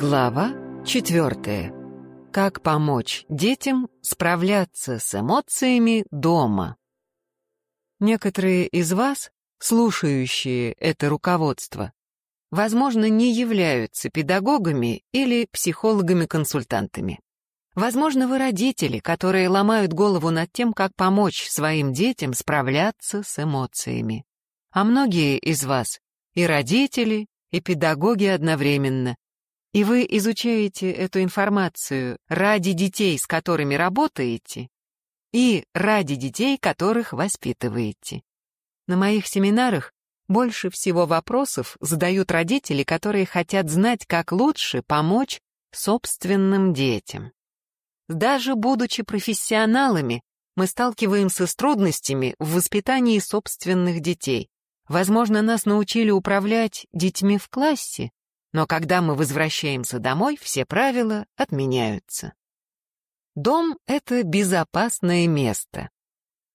Глава четвертая. Как помочь детям справляться с эмоциями дома? Некоторые из вас, слушающие это руководство, возможно, не являются педагогами или психологами-консультантами. Возможно, вы родители, которые ломают голову над тем, как помочь своим детям справляться с эмоциями. А многие из вас и родители, и педагоги одновременно, и вы изучаете эту информацию ради детей, с которыми работаете, и ради детей, которых воспитываете. На моих семинарах больше всего вопросов задают родители, которые хотят знать, как лучше помочь собственным детям. Даже будучи профессионалами, мы сталкиваемся с трудностями в воспитании собственных детей. Возможно, нас научили управлять детьми в классе, но когда мы возвращаемся домой, все правила отменяются. Дом — это безопасное место.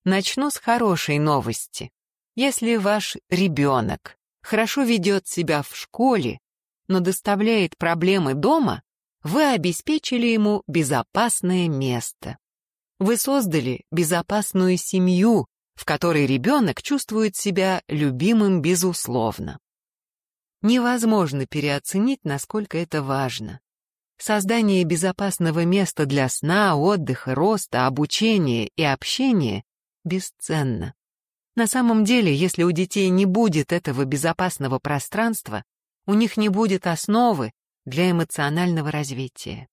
Начну с хорошей новости. Если ваш ребенок хорошо ведет себя в школе, но доставляет проблемы дома, вы обеспечили ему безопасное место. Вы создали безопасную семью, в которой ребенок чувствует себя любимым безусловно. Невозможно переоценить, насколько это важно. Создание безопасного места для сна, отдыха, роста, обучения и общения бесценно. На самом деле, если у детей не будет этого безопасного пространства, у них не будет основы для эмоционального развития.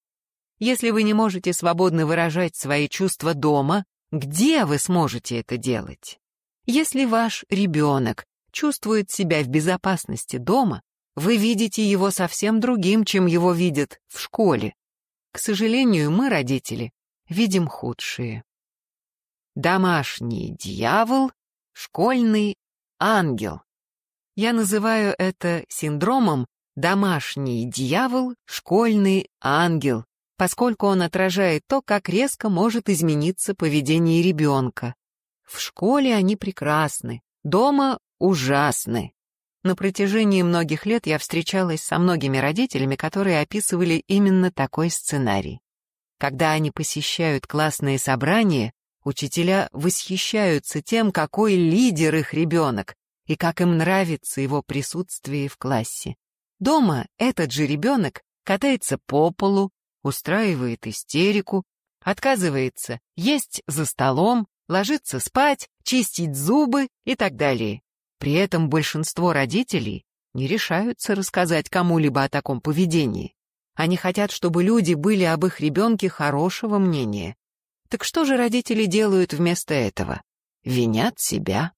Если вы не можете свободно выражать свои чувства дома, где вы сможете это делать? Если ваш ребенок чувствует себя в безопасности дома, вы видите его совсем другим, чем его видят в школе. К сожалению, мы, родители, видим худшие. Домашний дьявол, школьный ангел. Я называю это синдромом «домашний дьявол, школьный ангел», поскольку он отражает то, как резко может измениться поведение ребенка. В школе они прекрасны, дома ужасны. На протяжении многих лет я встречалась со многими родителями, которые описывали именно такой сценарий. Когда они посещают классные собрания, учителя восхищаются тем, какой лидер их ребенок и как им нравится его присутствие в классе. Дома этот же ребенок катается по полу, устраивает истерику, отказывается есть за столом, ложиться спать, чистить зубы и так далее. При этом большинство родителей не решаются рассказать кому-либо о таком поведении. Они хотят, чтобы люди были об их ребенке хорошего мнения. Так что же родители делают вместо этого? Винят себя.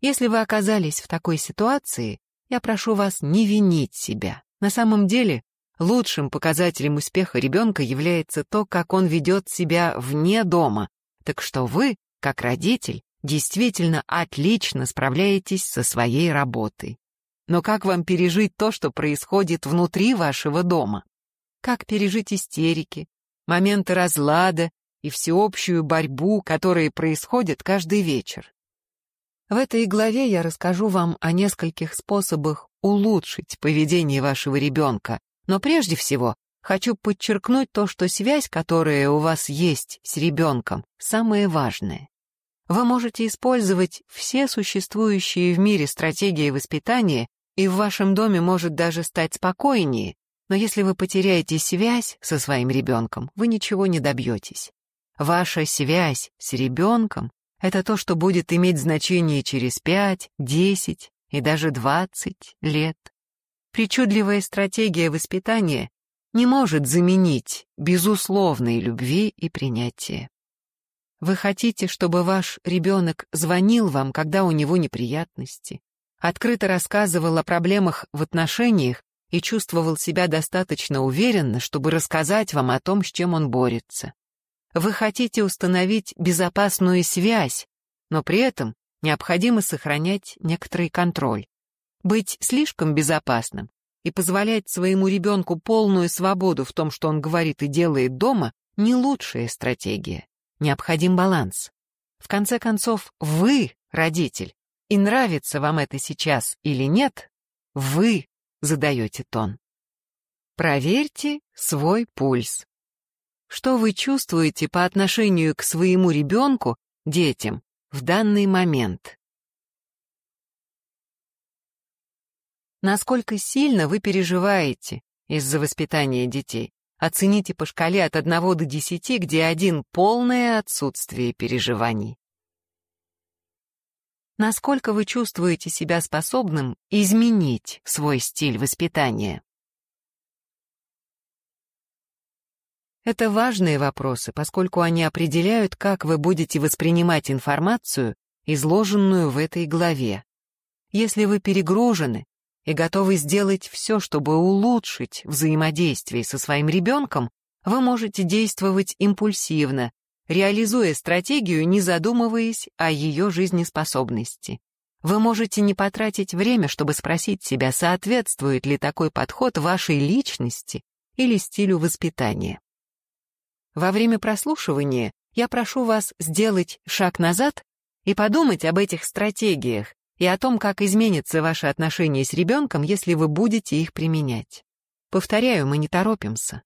Если вы оказались в такой ситуации, я прошу вас не винить себя. На самом деле, лучшим показателем успеха ребенка является то, как он ведет себя вне дома. Так что вы, как родитель, действительно отлично справляетесь со своей работой. Но как вам пережить то, что происходит внутри вашего дома? Как пережить истерики, моменты разлада и всеобщую борьбу, которые происходят каждый вечер? В этой главе я расскажу вам о нескольких способах улучшить поведение вашего ребенка, но прежде всего хочу подчеркнуть то, что связь, которая у вас есть с ребенком, самое важное. Вы можете использовать все существующие в мире стратегии воспитания, и в вашем доме может даже стать спокойнее, но если вы потеряете связь со своим ребенком, вы ничего не добьетесь. Ваша связь с ребенком — это то, что будет иметь значение через 5, 10 и даже 20 лет. Причудливая стратегия воспитания не может заменить безусловной любви и принятия. Вы хотите, чтобы ваш ребенок звонил вам, когда у него неприятности, открыто рассказывал о проблемах в отношениях и чувствовал себя достаточно уверенно, чтобы рассказать вам о том, с чем он борется. Вы хотите установить безопасную связь, но при этом необходимо сохранять некоторый контроль. Быть слишком безопасным и позволять своему ребенку полную свободу в том, что он говорит и делает дома, не лучшая стратегия. Необходим баланс. В конце концов, вы родитель, и нравится вам это сейчас или нет, вы задаете тон. Проверьте свой пульс. Что вы чувствуете по отношению к своему ребенку, детям, в данный момент? Насколько сильно вы переживаете из-за воспитания детей? Оцените по шкале от 1 до 10, где один — полное отсутствие переживаний. Насколько вы чувствуете себя способным изменить свой стиль воспитания? Это важные вопросы, поскольку они определяют, как вы будете воспринимать информацию, изложенную в этой главе. Если вы перегружены и готовы сделать все, чтобы улучшить взаимодействие со своим ребенком, вы можете действовать импульсивно, реализуя стратегию, не задумываясь о ее жизнеспособности. Вы можете не потратить время, чтобы спросить себя, соответствует ли такой подход вашей личности или стилю воспитания. Во время прослушивания я прошу вас сделать шаг назад и подумать об этих стратегиях и о том, как изменится ваше отношение с ребенком, если вы будете их применять. Повторяю, мы не торопимся.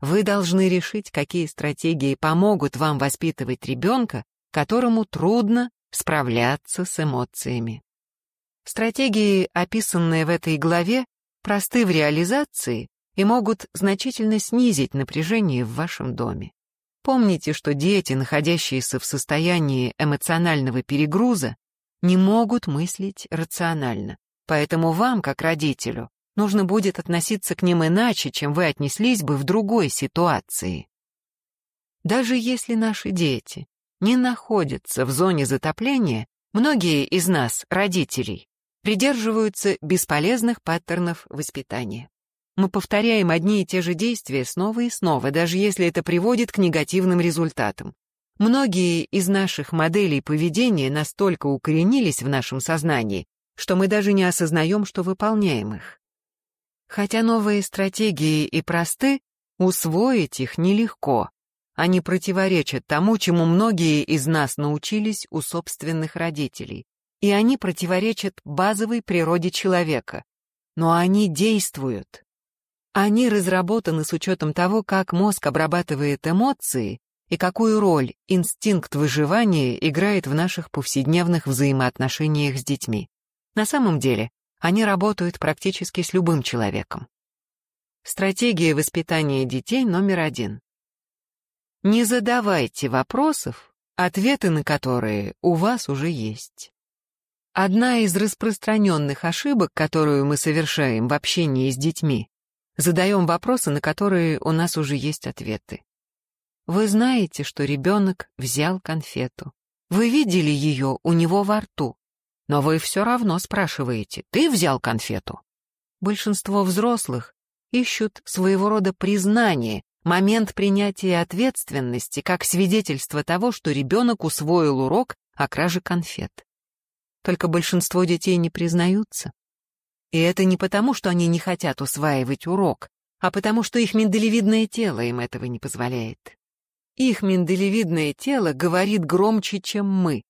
Вы должны решить, какие стратегии помогут вам воспитывать ребенка, которому трудно справляться с эмоциями. Стратегии, описанные в этой главе, просты в реализации и могут значительно снизить напряжение в вашем доме. Помните, что дети, находящиеся в состоянии эмоционального перегруза, не могут мыслить рационально. Поэтому вам, как родителю, нужно будет относиться к ним иначе, чем вы отнеслись бы в другой ситуации. Даже если наши дети не находятся в зоне затопления, многие из нас, родителей, придерживаются бесполезных паттернов воспитания. Мы повторяем одни и те же действия снова и снова, даже если это приводит к негативным результатам. Многие из наших моделей поведения настолько укоренились в нашем сознании, что мы даже не осознаем, что выполняем их. Хотя новые стратегии и просты, усвоить их нелегко. Они противоречат тому, чему многие из нас научились у собственных родителей. И они противоречат базовой природе человека. Но они действуют. Они разработаны с учетом того, как мозг обрабатывает эмоции и какую роль инстинкт выживания играет в наших повседневных взаимоотношениях с детьми. На самом деле, они работают практически с любым человеком. Стратегия воспитания детей номер один. Не задавайте вопросов, ответы на которые у вас уже есть. Одна из распространенных ошибок, которую мы совершаем в общении с детьми, Задаем вопросы, на которые у нас уже есть ответы. Вы знаете, что ребенок взял конфету. Вы видели ее у него во рту. Но вы все равно спрашиваете, ты взял конфету? Большинство взрослых ищут своего рода признание, момент принятия ответственности как свидетельство того, что ребенок усвоил урок о краже конфет. Только большинство детей не признаются. И это не потому, что они не хотят усваивать урок, а потому что их миндалевидное тело им этого не позволяет. Их миндалевидное тело говорит громче, чем мы,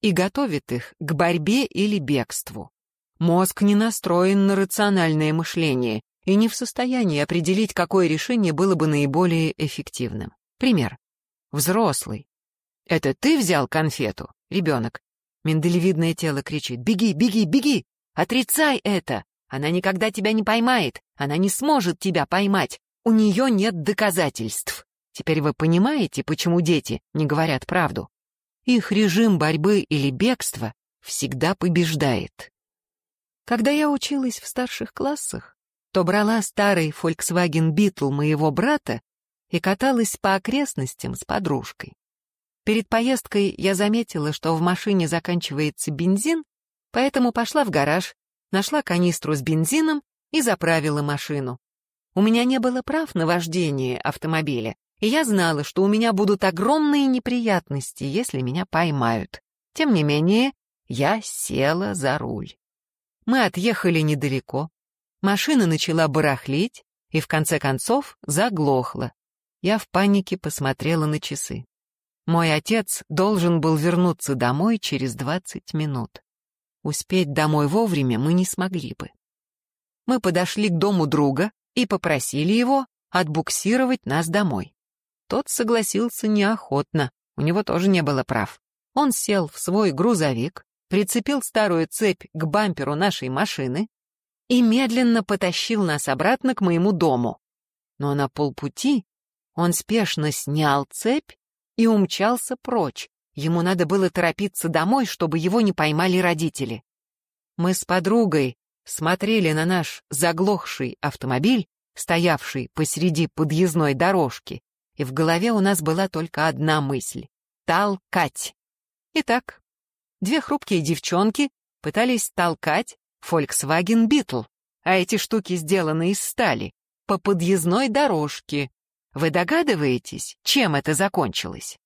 и готовит их к борьбе или бегству. Мозг не настроен на рациональное мышление и не в состоянии определить, какое решение было бы наиболее эффективным. Пример. Взрослый. «Это ты взял конфету?» Ребенок. Миндалевидное тело кричит «Беги, беги, беги!» Отрицай это! Она никогда тебя не поймает, она не сможет тебя поймать, у нее нет доказательств. Теперь вы понимаете, почему дети не говорят правду? Их режим борьбы или бегства всегда побеждает. Когда я училась в старших классах, то брала старый Volkswagen Beetle моего брата и каталась по окрестностям с подружкой. Перед поездкой я заметила, что в машине заканчивается бензин, Поэтому пошла в гараж, нашла канистру с бензином и заправила машину. У меня не было прав на вождение автомобиля, и я знала, что у меня будут огромные неприятности, если меня поймают. Тем не менее, я села за руль. Мы отъехали недалеко. Машина начала барахлить и, в конце концов, заглохла. Я в панике посмотрела на часы. Мой отец должен был вернуться домой через 20 минут. Успеть домой вовремя мы не смогли бы. Мы подошли к дому друга и попросили его отбуксировать нас домой. Тот согласился неохотно, у него тоже не было прав. Он сел в свой грузовик, прицепил старую цепь к бамперу нашей машины и медленно потащил нас обратно к моему дому. Но на полпути он спешно снял цепь и умчался прочь. Ему надо было торопиться домой, чтобы его не поймали родители. Мы с подругой смотрели на наш заглохший автомобиль, стоявший посреди подъездной дорожки, и в голове у нас была только одна мысль — толкать. Итак, две хрупкие девчонки пытались толкать Volkswagen Beetle, а эти штуки сделаны из стали, по подъездной дорожке. Вы догадываетесь, чем это закончилось?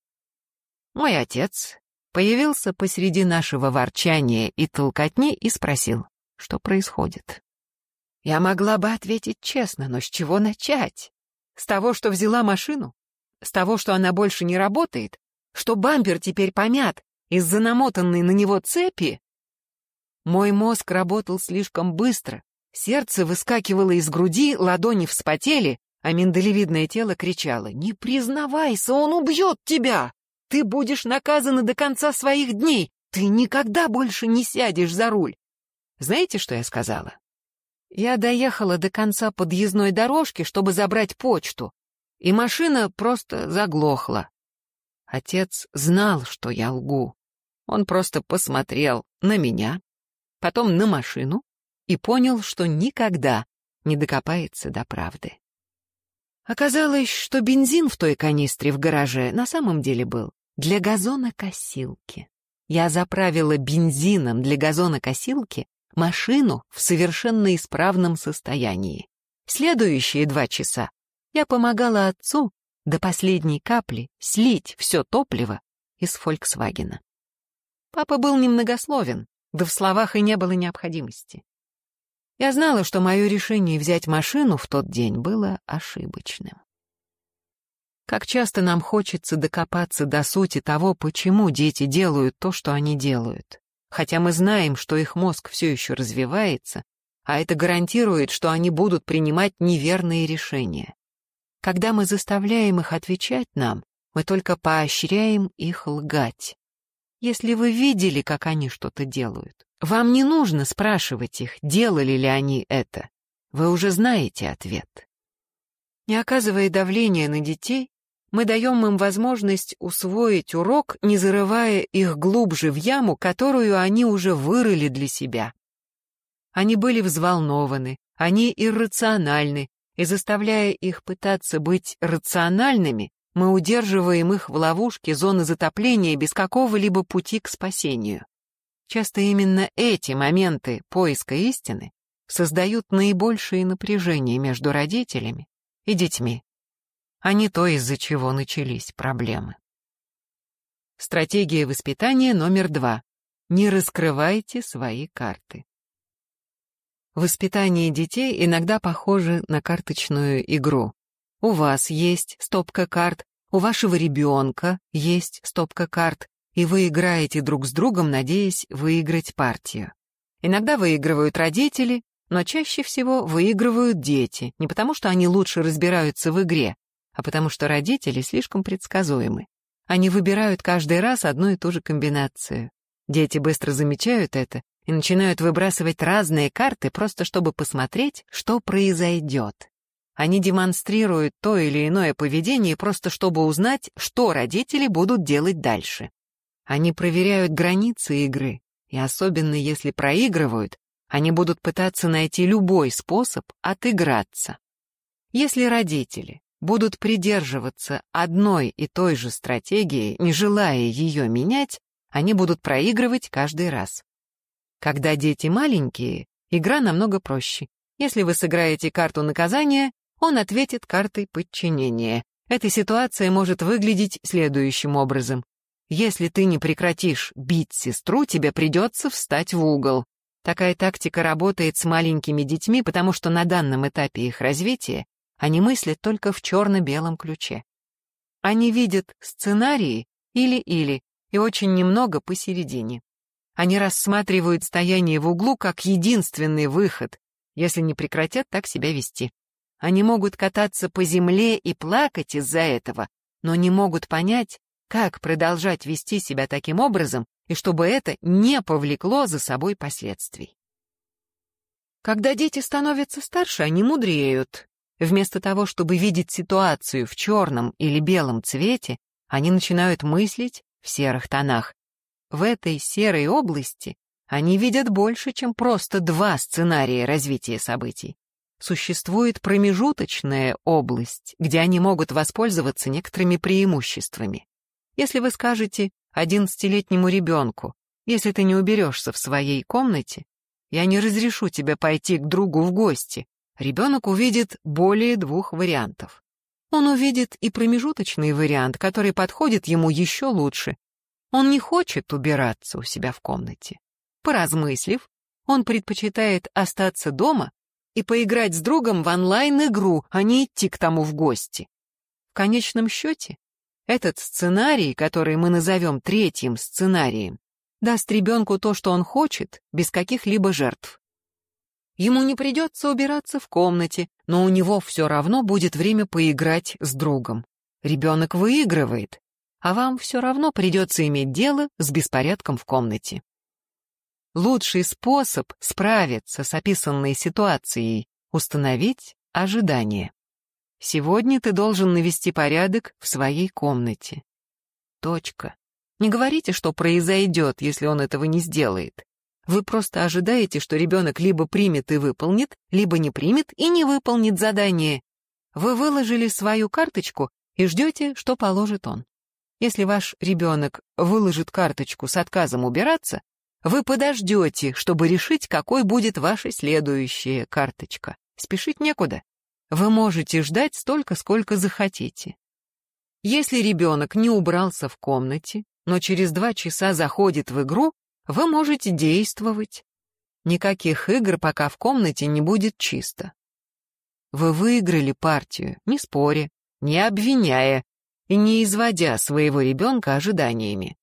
Мой отец появился посреди нашего ворчания и толкотни и спросил, что происходит. Я могла бы ответить честно, но с чего начать? С того, что взяла машину? С того, что она больше не работает? Что бампер теперь помят из-за намотанной на него цепи? Мой мозг работал слишком быстро, сердце выскакивало из груди, ладони вспотели, а миндалевидное тело кричало «Не признавайся, он убьет тебя! Ты будешь наказана до конца своих дней! Ты никогда больше не сядешь за руль!» Знаете, что я сказала? Я доехала до конца подъездной дорожки, чтобы забрать почту, и машина просто заглохла. Отец знал, что я лгу. Он просто посмотрел на меня, потом на машину и понял, что никогда не докопается до правды. Оказалось, что бензин в той канистре в гараже на самом деле был для газонокосилки. Я заправила бензином для газонокосилки машину в совершенно исправном состоянии. Следующие два часа я помогала отцу до последней капли слить все топливо из «Фольксвагена». Папа был немногословен, да в словах и не было необходимости. Я знала, что мое решение взять машину в тот день было ошибочным. Как часто нам хочется докопаться до сути того, почему дети делают то, что они делают хотя мы знаем, что их мозг все еще развивается, а это гарантирует, что они будут принимать неверные решения. Когда мы заставляем их отвечать нам, мы только поощряем их лгать. Если вы видели, как они что-то делают, вам не нужно спрашивать их, делали ли они это. Вы уже знаете ответ. Не оказывая давления на детей, мы даем им возможность усвоить урок, не зарывая их глубже в яму, которую они уже вырыли для себя. Они были взволнованы, они иррациональны, и заставляя их пытаться быть рациональными, мы удерживаем их в ловушке зоны затопления без какого-либо пути к спасению. Часто именно эти моменты поиска истины создают наибольшее напряжение между родителями и детьми а не то, из-за чего начались проблемы. Стратегия воспитания номер два. Не раскрывайте свои карты. Воспитание детей иногда похоже на карточную игру. У вас есть стопка карт, у вашего ребенка есть стопка карт, и вы играете друг с другом, надеясь выиграть партию. Иногда выигрывают родители, но чаще всего выигрывают дети, не потому что они лучше разбираются в игре, а потому что родители слишком предсказуемы. Они выбирают каждый раз одну и ту же комбинацию. Дети быстро замечают это и начинают выбрасывать разные карты просто чтобы посмотреть, что произойдет. Они демонстрируют то или иное поведение просто чтобы узнать, что родители будут делать дальше. Они проверяют границы игры, и особенно если проигрывают, они будут пытаться найти любой способ отыграться. Если родители будут придерживаться одной и той же стратегии, не желая ее менять, они будут проигрывать каждый раз. Когда дети маленькие, игра намного проще. Если вы сыграете карту наказания, он ответит картой подчинения. Эта ситуация может выглядеть следующим образом. Если ты не прекратишь бить сестру, тебе придется встать в угол. Такая тактика работает с маленькими детьми, потому что на данном этапе их развития они мыслят только в черно-белом ключе. Они видят сценарии или-или и очень немного посередине. Они рассматривают стояние в углу как единственный выход, если не прекратят так себя вести. Они могут кататься по земле и плакать из-за этого, но не могут понять, как продолжать вести себя таким образом, и чтобы это не повлекло за собой последствий. Когда дети становятся старше, они мудреют. Вместо того, чтобы видеть ситуацию в черном или белом цвете, они начинают мыслить в серых тонах. В этой серой области они видят больше, чем просто два сценария развития событий. Существует промежуточная область, где они могут воспользоваться некоторыми преимуществами. Если вы скажете одиннадцатилетнему ребенку, если ты не уберешься в своей комнате, я не разрешу тебе пойти к другу в гости. Ребенок увидит более двух вариантов. Он увидит и промежуточный вариант, который подходит ему еще лучше. Он не хочет убираться у себя в комнате. Поразмыслив, он предпочитает остаться дома и поиграть с другом в онлайн-игру, а не идти к тому в гости. В конечном счете, этот сценарий, который мы назовем третьим сценарием, даст ребенку то, что он хочет, без каких-либо жертв. Ему не придется убираться в комнате, но у него все равно будет время поиграть с другом. Ребенок выигрывает, а вам все равно придется иметь дело с беспорядком в комнате. Лучший способ справиться с описанной ситуацией — установить ожидание. Сегодня ты должен навести порядок в своей комнате. Точка. Не говорите, что произойдет, если он этого не сделает. Вы просто ожидаете, что ребенок либо примет и выполнит, либо не примет и не выполнит задание. Вы выложили свою карточку и ждете, что положит он. Если ваш ребенок выложит карточку с отказом убираться, вы подождете, чтобы решить, какой будет ваша следующая карточка. Спешить некуда. Вы можете ждать столько, сколько захотите. Если ребенок не убрался в комнате, но через два часа заходит в игру, вы можете действовать. Никаких игр, пока в комнате не будет чисто. Вы выиграли партию, не споря, не обвиняя не изводя своего ребенка ожиданиями.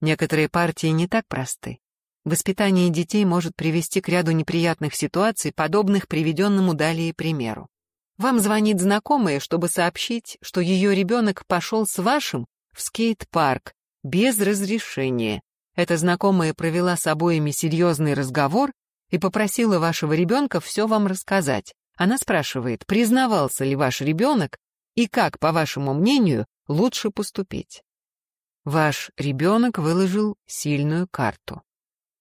Некоторые партии не так просты. Воспитание детей может привести к ряду неприятных ситуаций, подобных приведенному далее примеру. Вам звонит знакомая, чтобы сообщить, что ее ребенок пошел с вашим в скейт-парк без разрешения. Эта знакомая провела с обоими серьезный разговор и попросила вашего ребенка все вам рассказать. Она спрашивает, признавался ли ваш ребенок и как, по вашему мнению, лучше поступить. Ваш ребенок выложил сильную карту.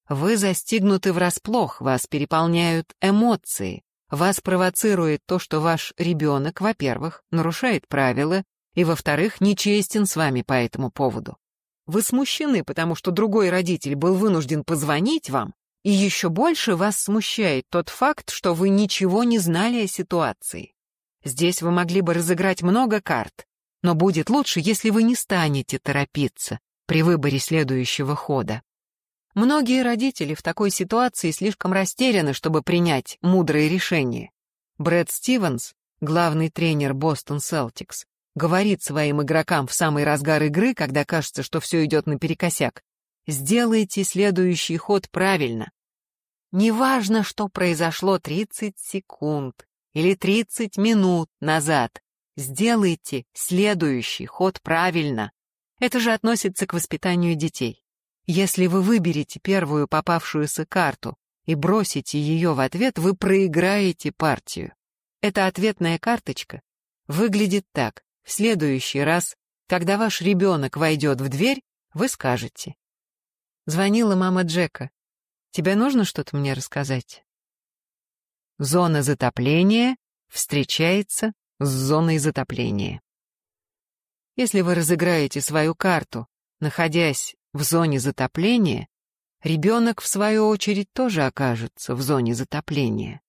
Вы застигнуты врасплох, вас переполняют эмоции. Вас провоцирует то, что ваш ребенок, во-первых, нарушает правила, и, во-вторых, нечестен с вами по этому поводу. Вы смущены, потому что другой родитель был вынужден позвонить вам, и еще больше вас смущает тот факт, что вы ничего не знали о ситуации. Здесь вы могли бы разыграть много карт, но будет лучше, если вы не станете торопиться при выборе следующего хода. Многие родители в такой ситуации слишком растеряны, чтобы принять мудрое решение. Брэд Стивенс, главный тренер Бостон Селтикс, говорит своим игрокам в самый разгар игры, когда кажется, что все идет наперекосяк, сделайте следующий ход правильно. Неважно, что произошло 30 секунд или 30 минут назад, сделайте следующий ход правильно. Это же относится к воспитанию детей. Если вы выберете первую попавшуюся карту и бросите ее в ответ, вы проиграете партию. Эта ответная карточка выглядит так. В следующий раз, когда ваш ребенок войдет в дверь, вы скажете. Звонила мама Джека. Тебе нужно что-то мне рассказать? Зона затопления встречается с зоной затопления. Если вы разыграете свою карту, находясь в зоне затопления, ребенок, в свою очередь, тоже окажется в зоне затопления.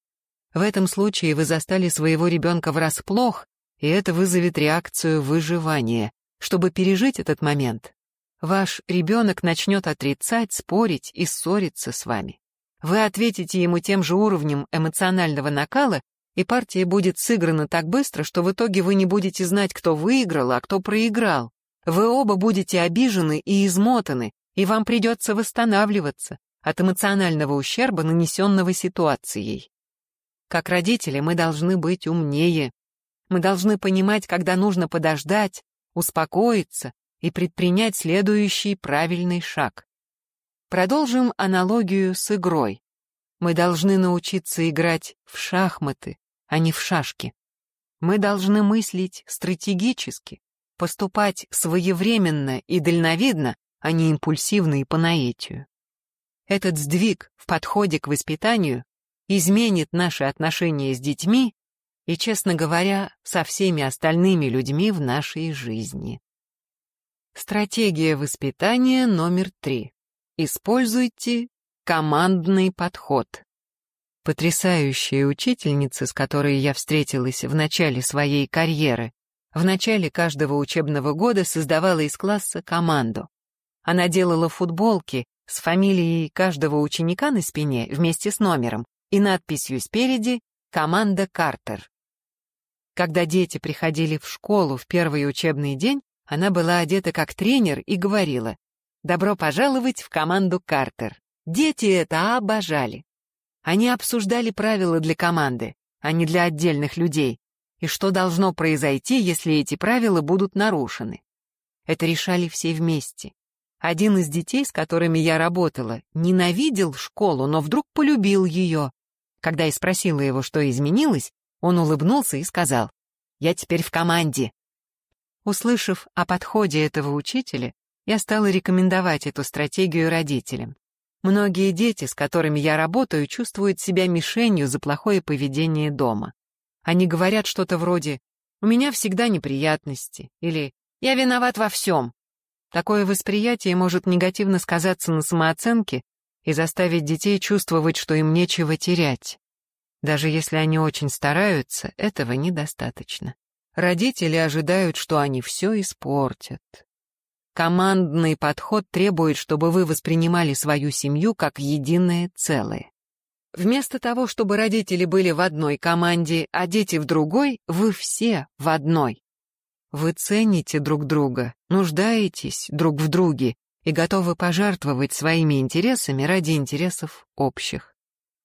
В этом случае вы застали своего ребенка врасплох и это вызовет реакцию выживания. Чтобы пережить этот момент, ваш ребенок начнет отрицать, спорить и ссориться с вами. Вы ответите ему тем же уровнем эмоционального накала, и партия будет сыграна так быстро, что в итоге вы не будете знать, кто выиграл, а кто проиграл. Вы оба будете обижены и измотаны, и вам придется восстанавливаться от эмоционального ущерба, нанесенного ситуацией. Как родители мы должны быть умнее. Мы должны понимать, когда нужно подождать, успокоиться и предпринять следующий правильный шаг. Продолжим аналогию с игрой. Мы должны научиться играть в шахматы, а не в шашки. Мы должны мыслить стратегически, поступать своевременно и дальновидно, а не импульсивно и по наитию. Этот сдвиг в подходе к воспитанию изменит наши отношения с детьми и, честно говоря, со всеми остальными людьми в нашей жизни. Стратегия воспитания номер три. Используйте командный подход. Потрясающая учительница, с которой я встретилась в начале своей карьеры, в начале каждого учебного года создавала из класса команду. Она делала футболки с фамилией каждого ученика на спине вместе с номером и надписью спереди «Команда Картер». Когда дети приходили в школу в первый учебный день, она была одета как тренер и говорила «Добро пожаловать в команду Картер». Дети это обожали. Они обсуждали правила для команды, а не для отдельных людей, и что должно произойти, если эти правила будут нарушены. Это решали все вместе. Один из детей, с которыми я работала, ненавидел школу, но вдруг полюбил ее. Когда я спросила его, что изменилось, он улыбнулся и сказал, «Я теперь в команде». Услышав о подходе этого учителя, я стала рекомендовать эту стратегию родителям. Многие дети, с которыми я работаю, чувствуют себя мишенью за плохое поведение дома. Они говорят что-то вроде «У меня всегда неприятности» или «Я виноват во всем». Такое восприятие может негативно сказаться на самооценке и заставить детей чувствовать, что им нечего терять. Даже если они очень стараются, этого недостаточно. Родители ожидают, что они все испортят. Командный подход требует, чтобы вы воспринимали свою семью как единое целое. Вместо того, чтобы родители были в одной команде, а дети в другой, вы все в одной. Вы цените друг друга, нуждаетесь друг в друге и готовы пожертвовать своими интересами ради интересов общих.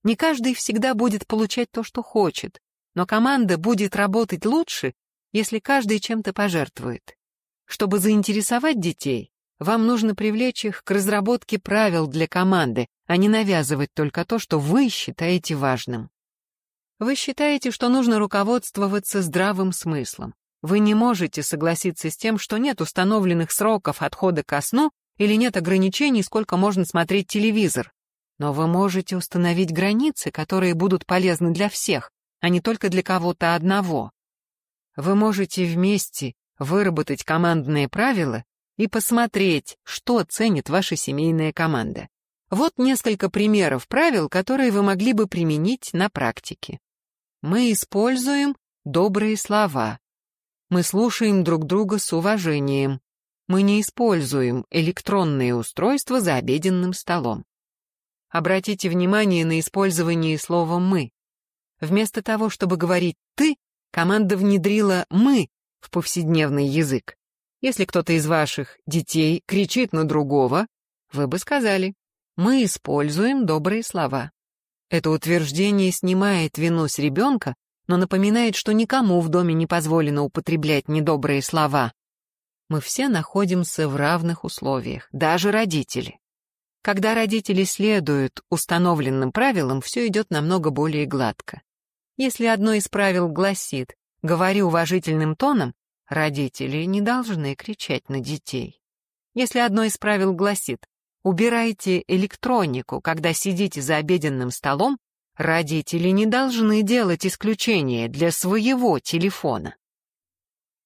Не каждый всегда будет получать то, что хочет, но команда будет работать лучше, если каждый чем-то пожертвует. Чтобы заинтересовать детей, вам нужно привлечь их к разработке правил для команды, а не навязывать только то, что вы считаете важным. Вы считаете, что нужно руководствоваться здравым смыслом. Вы не можете согласиться с тем, что нет установленных сроков отхода ко сну или нет ограничений, сколько можно смотреть телевизор. Но вы можете установить границы, которые будут полезны для всех, а не только для кого-то одного. Вы можете вместе выработать командные правила и посмотреть, что ценит ваша семейная команда. Вот несколько примеров правил, которые вы могли бы применить на практике. Мы используем добрые слова, мы слушаем друг друга с уважением. Мы не используем электронные устройства за обеденным столом. Обратите внимание на использование слова «мы». Вместо того, чтобы говорить «ты», команда внедрила «мы» в повседневный язык. Если кто-то из ваших детей кричит на другого, вы бы сказали «мы используем добрые слова». Это утверждение снимает вину с ребенка но напоминает, что никому в доме не позволено употреблять недобрые слова. Мы все находимся в равных условиях, даже родители. Когда родители следуют установленным правилам, все идет намного более гладко. Если одно из правил гласит «говори уважительным тоном», родители не должны кричать на детей. Если одно из правил гласит «убирайте электронику, когда сидите за обеденным столом», Родители не должны делать исключения для своего телефона.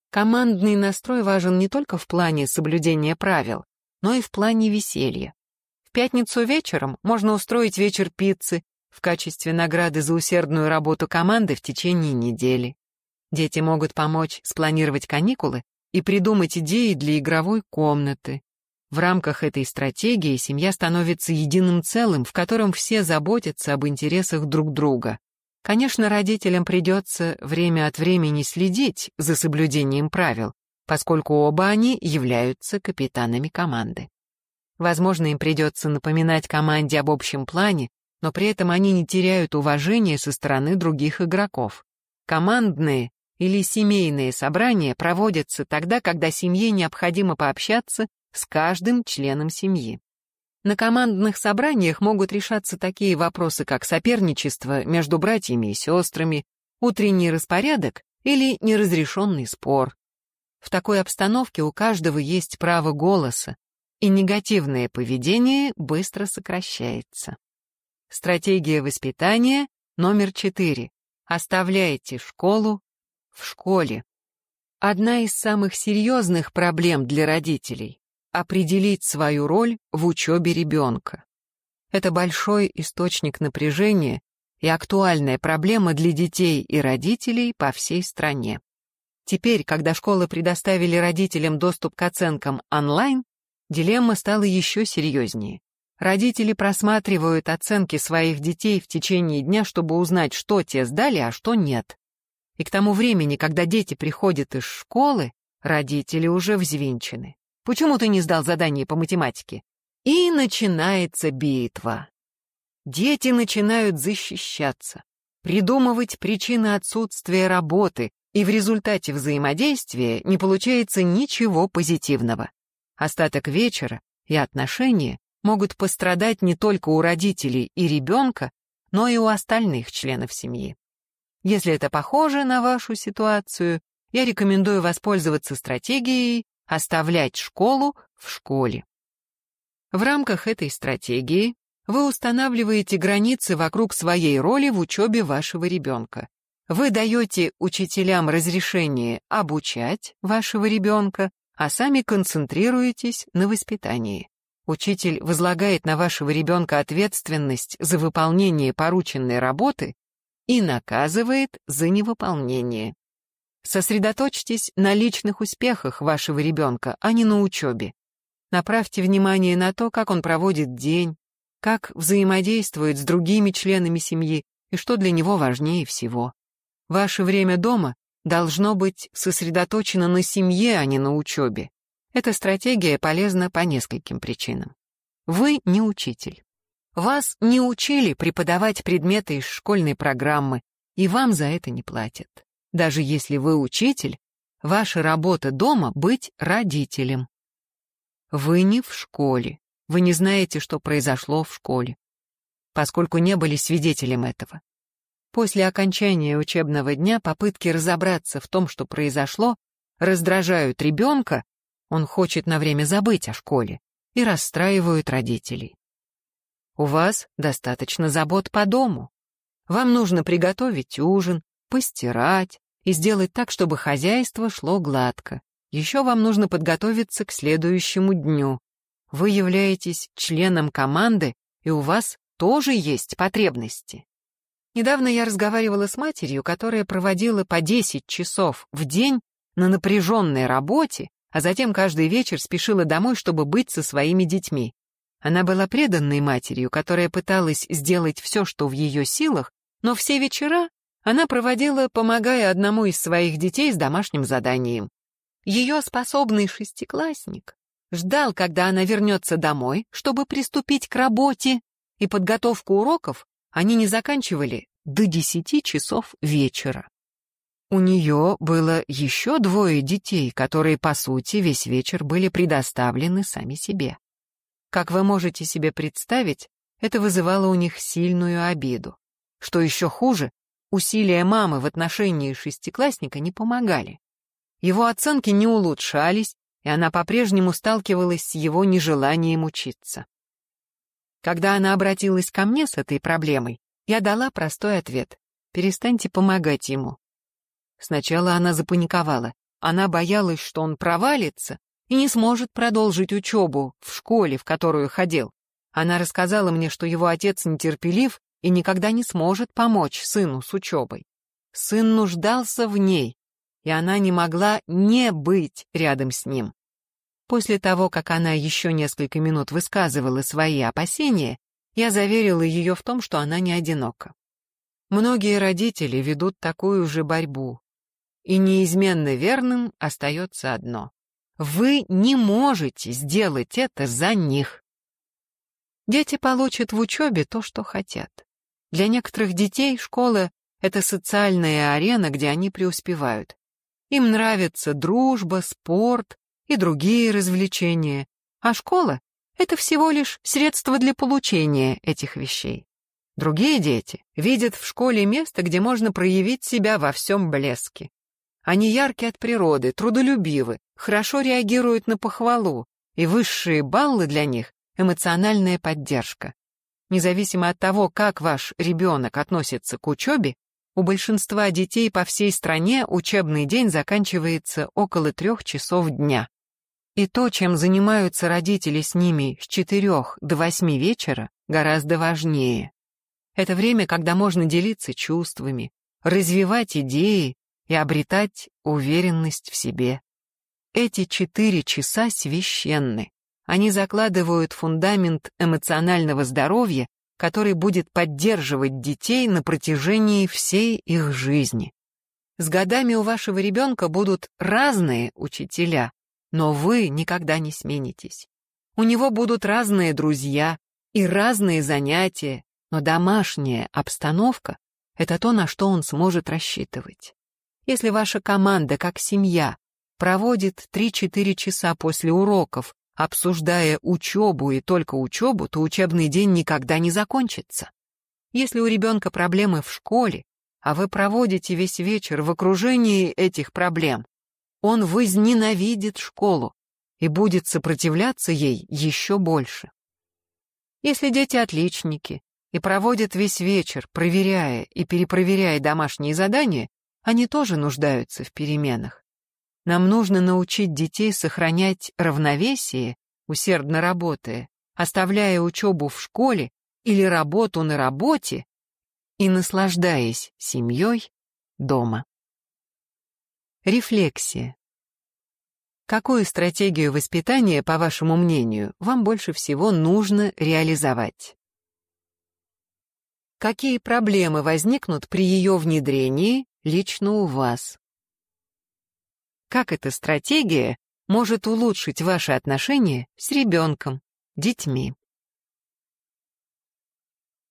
Командный настрой важен не только в плане соблюдения правил, но и в плане веселья. В пятницу вечером можно устроить вечер пиццы в качестве награды за усердную работу команды в течение недели. Дети могут помочь спланировать каникулы и придумать идеи для игровой комнаты, в рамках этой стратегии семья становится единым целым, в котором все заботятся об интересах друг друга. Конечно, родителям придется время от времени следить за соблюдением правил, поскольку оба они являются капитанами команды. Возможно, им придется напоминать команде об общем плане, но при этом они не теряют уважения со стороны других игроков. Командные или семейные собрания проводятся тогда, когда семье необходимо пообщаться с каждым членом семьи. На командных собраниях могут решаться такие вопросы, как соперничество между братьями и сестрами, утренний распорядок или неразрешенный спор. В такой обстановке у каждого есть право голоса, и негативное поведение быстро сокращается. Стратегия воспитания номер четыре. Оставляйте школу в школе. Одна из самых серьезных проблем для родителей — определить свою роль в учебе ребенка. Это большой источник напряжения и актуальная проблема для детей и родителей по всей стране. Теперь, когда школы предоставили родителям доступ к оценкам онлайн, дилемма стала еще серьезнее. Родители просматривают оценки своих детей в течение дня, чтобы узнать, что те сдали, а что нет. И к тому времени, когда дети приходят из школы, родители уже взвинчены. Почему ты не сдал задание по математике? И начинается битва. Дети начинают защищаться, придумывать причины отсутствия работы, и в результате взаимодействия не получается ничего позитивного. Остаток вечера и отношения могут пострадать не только у родителей и ребенка, но и у остальных членов семьи. Если это похоже на вашу ситуацию, я рекомендую воспользоваться стратегией оставлять школу в школе. В рамках этой стратегии вы устанавливаете границы вокруг своей роли в учебе вашего ребенка. Вы даете учителям разрешение обучать вашего ребенка, а сами концентрируетесь на воспитании. Учитель возлагает на вашего ребенка ответственность за выполнение порученной работы и наказывает за невыполнение. Сосредоточьтесь на личных успехах вашего ребенка, а не на учебе. Направьте внимание на то, как он проводит день, как взаимодействует с другими членами семьи и что для него важнее всего. Ваше время дома должно быть сосредоточено на семье, а не на учебе. Эта стратегия полезна по нескольким причинам. Вы не учитель. Вас не учили преподавать предметы из школьной программы, и вам за это не платят. Даже если вы учитель, ваша работа дома — быть родителем. Вы не в школе, вы не знаете, что произошло в школе, поскольку не были свидетелем этого. После окончания учебного дня попытки разобраться в том, что произошло, раздражают ребенка, он хочет на время забыть о школе, и расстраивают родителей. У вас достаточно забот по дому. Вам нужно приготовить ужин, постирать и сделать так, чтобы хозяйство шло гладко. Еще вам нужно подготовиться к следующему дню. Вы являетесь членом команды, и у вас тоже есть потребности. Недавно я разговаривала с матерью, которая проводила по 10 часов в день на напряженной работе, а затем каждый вечер спешила домой, чтобы быть со своими детьми. Она была преданной матерью, которая пыталась сделать все, что в ее силах, но все вечера она проводила, помогая одному из своих детей с домашним заданием. Ее способный шестиклассник ждал, когда она вернется домой, чтобы приступить к работе, и подготовку уроков они не заканчивали до десяти часов вечера. У нее было еще двое детей, которые, по сути, весь вечер были предоставлены сами себе. Как вы можете себе представить, это вызывало у них сильную обиду. Что еще хуже, усилия мамы в отношении шестиклассника не помогали. Его оценки не улучшались, и она по-прежнему сталкивалась с его нежеланием учиться. Когда она обратилась ко мне с этой проблемой, я дала простой ответ. Перестаньте помогать ему. Сначала она запаниковала. Она боялась, что он провалится и не сможет продолжить учебу в школе, в которую ходил. Она рассказала мне, что его отец нетерпелив и никогда не сможет помочь сыну с учебой. Сын нуждался в ней, и она не могла не быть рядом с ним. После того, как она еще несколько минут высказывала свои опасения, я заверила ее в том, что она не одинока. Многие родители ведут такую же борьбу, и неизменно верным остается одно. Вы не можете сделать это за них. Дети получат в учебе то, что хотят. Для некоторых детей школа — это социальная арена, где они преуспевают. Им нравится дружба, спорт и другие развлечения, а школа — это всего лишь средство для получения этих вещей. Другие дети видят в школе место, где можно проявить себя во всем блеске. Они ярки от природы, трудолюбивы, хорошо реагируют на похвалу, и высшие баллы для них — эмоциональная поддержка. Независимо от того, как ваш ребенок относится к учебе, у большинства детей по всей стране учебный день заканчивается около трех часов дня. И то, чем занимаются родители с ними с четырех до восьми вечера, гораздо важнее. Это время, когда можно делиться чувствами, развивать идеи и обретать уверенность в себе. Эти четыре часа священны. Они закладывают фундамент эмоционального здоровья, который будет поддерживать детей на протяжении всей их жизни. С годами у вашего ребенка будут разные учителя, но вы никогда не сменитесь. У него будут разные друзья и разные занятия, но домашняя обстановка — это то, на что он сможет рассчитывать. Если ваша команда, как семья, проводит 3-4 часа после уроков Обсуждая учебу и только учебу, то учебный день никогда не закончится. Если у ребенка проблемы в школе, а вы проводите весь вечер в окружении этих проблем, он возненавидит школу и будет сопротивляться ей еще больше. Если дети отличники и проводят весь вечер, проверяя и перепроверяя домашние задания, они тоже нуждаются в переменах. Нам нужно научить детей сохранять равновесие, усердно работая, оставляя учебу в школе или работу на работе и наслаждаясь семьей дома. Рефлексия. Какую стратегию воспитания, по вашему мнению, вам больше всего нужно реализовать? Какие проблемы возникнут при ее внедрении лично у вас? Как эта стратегия может улучшить ваши отношения с ребенком, детьми?